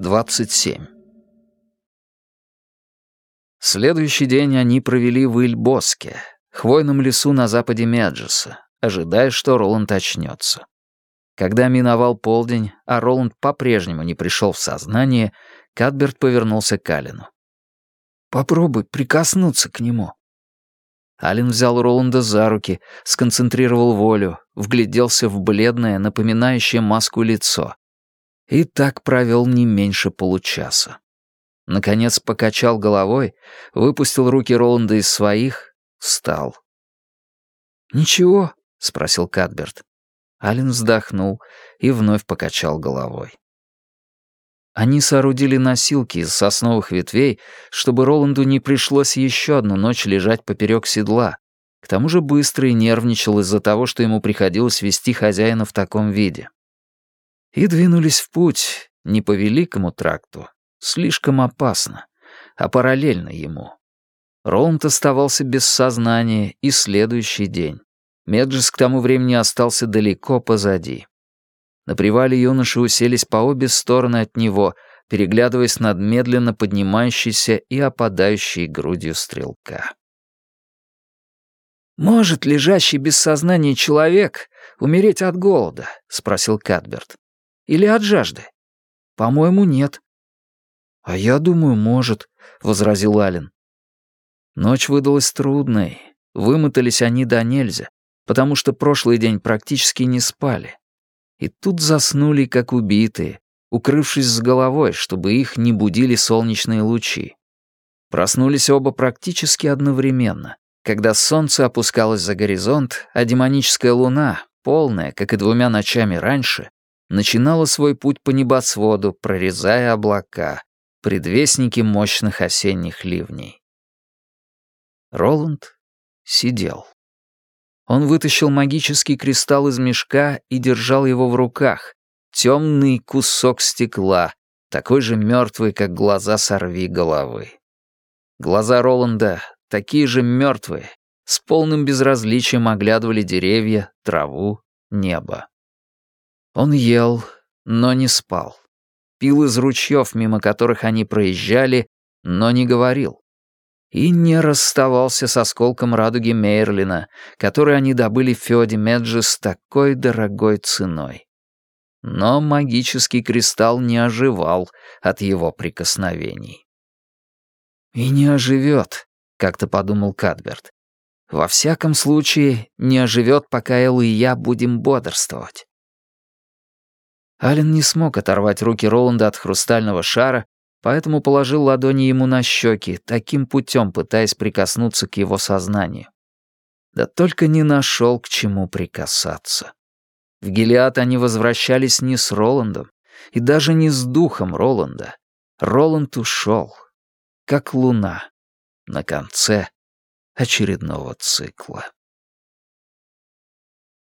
27. Следующий день они провели в Ильбоске, хвойном лесу на западе Меджеса, ожидая, что Роланд очнется. Когда миновал полдень, а Роланд по-прежнему не пришел в сознание, Кадберт повернулся к Алину. «Попробуй прикоснуться к нему». Ален взял Роланда за руки, сконцентрировал волю, вгляделся в бледное, напоминающее маску лицо. И так провел не меньше получаса. Наконец покачал головой, выпустил руки Роланда из своих, встал. «Ничего?» — спросил Кадберт. Ален вздохнул и вновь покачал головой. Они соорудили носилки из сосновых ветвей, чтобы Роланду не пришлось еще одну ночь лежать поперек седла. К тому же быстро и нервничал из-за того, что ему приходилось вести хозяина в таком виде. И двинулись в путь не по великому тракту, слишком опасно, а параллельно ему. Роланд оставался без сознания и следующий день. Меджис к тому времени остался далеко позади. На привале юноши уселись по обе стороны от него, переглядываясь над медленно поднимающейся и опадающей грудью стрелка. «Может лежащий без сознания человек умереть от голода?» — спросил Кадберт. «Или от жажды?» «По-моему, нет». «А я думаю, может», — возразил Ален. Ночь выдалась трудной. Вымотались они до нельзя, потому что прошлый день практически не спали. И тут заснули, как убитые, укрывшись с головой, чтобы их не будили солнечные лучи. Проснулись оба практически одновременно, когда солнце опускалось за горизонт, а демоническая луна, полная, как и двумя ночами раньше, начинала свой путь по небосводу, прорезая облака, предвестники мощных осенних ливней. Роланд сидел. Он вытащил магический кристалл из мешка и держал его в руках. Темный кусок стекла, такой же мертвый, как глаза сорви головы. Глаза Роланда, такие же мертвые, с полным безразличием оглядывали деревья, траву, небо. Он ел, но не спал. Пил из ручьев, мимо которых они проезжали, но не говорил и не расставался с осколком радуги Мейрлина, который они добыли в Феоде Меджи с такой дорогой ценой. Но магический кристалл не оживал от его прикосновений. «И не оживет», — как-то подумал Кадберт. «Во всяком случае, не оживет, пока Эл и я будем бодрствовать». Ален не смог оторвать руки Роланда от хрустального шара поэтому положил ладони ему на щеки, таким путем пытаясь прикоснуться к его сознанию. Да только не нашел к чему прикасаться. В Гелиад они возвращались не с Роландом, и даже не с духом Роланда. Роланд ушел, как луна, на конце очередного цикла.